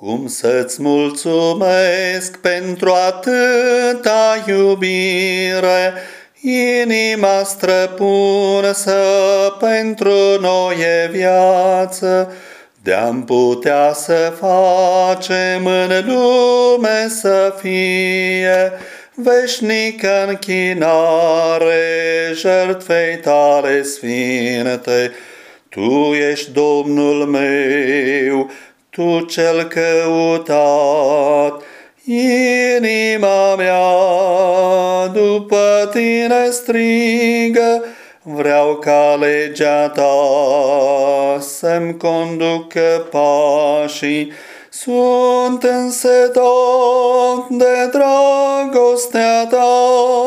Cum să-ți mulțumesc pentru atâta iubire, Inima străpunsă pentru noi e viață, De-am putea să facem în lume să fie Veșnică închinare jertfei tale sfinte. Tu ești Domnul meu, tu cel căutat, inima mea după tine strigă, vreau ca legea ta să-mi conducă pașii, sunt însetat de dragostea ta.